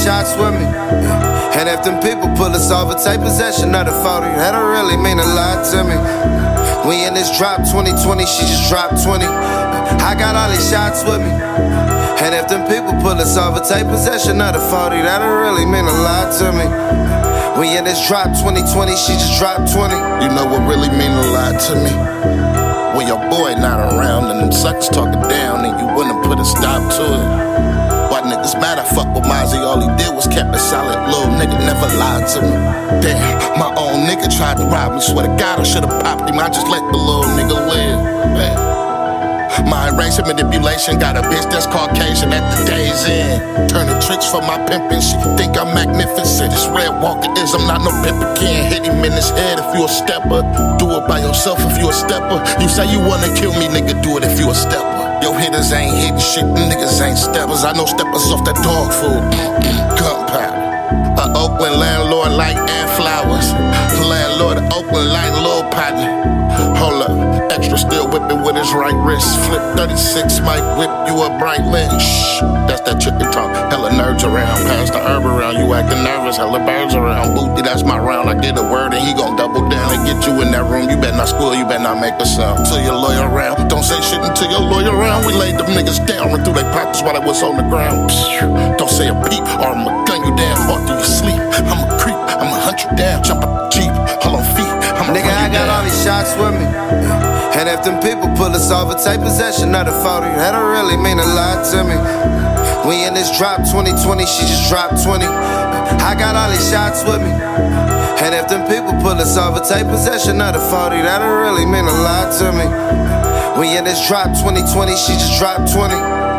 shots with me. And if them people pull us over, take possession of the 40, that'll really mean a lot to me. We in this drop 2020, she just dropped 20. I got all these shots with me. And if them people pull us over, take possession of the 40, that'll really mean a lot to me. We in this drop 2020, she just dropped 20. You know what really mean a lot to me? When your boy not around and them suckers talking down and you wouldn't put a stop to it. Kept it solid. Little nigga never lied to me. Damn, my own nigga tried to rob me. Swear to God, I should've popped him. I just let the little nigga live. Man. My erasure manipulation got a bitch that's Caucasian at the day's end. Turning tricks for my pimpin', she think I'm magnificent. This red walker is, I'm not no pimper. Can't hit him in his head if you a stepper. Do it by yourself if you a stepper. You say you wanna kill me, nigga, do it if you a stepper. Yo, hitters ain't hitting shit, niggas ain't steppers. I know steppers off that dog food. Gunpowder. A Oakland landlord like Ann Flowers. Landlord of Oakland like Lil Partner. Hold up, extra still whipping with his right wrist. Flip 36 might whip you a bright. Shh, that's that chicken talk. Hella nerves around, pass the herb around. You acting nervous, hella birds around. Booty, that's my round. I get a word and he gon' double down not squeal, you better not make a sound. Till your lawyer around, don't say shit until your lawyer around. We laid them niggas down, run through their pockets while they was on the ground. Don't say a peep or I'ma gun you down after you sleep. I'm a creep, I'ma hunt you down, jump out the jeep, hold on feet. I'ma Nigga, I got down. all these shots with me. And if them people pull us off, over, take possession of the 40, That don't really mean a lot to me. We in this drop 2020, she just dropped 20. I got all these shots with me. And if them people pull us over, take possession of the 40, that'll really mean a lot to me. We in this drop 2020, she just dropped 20.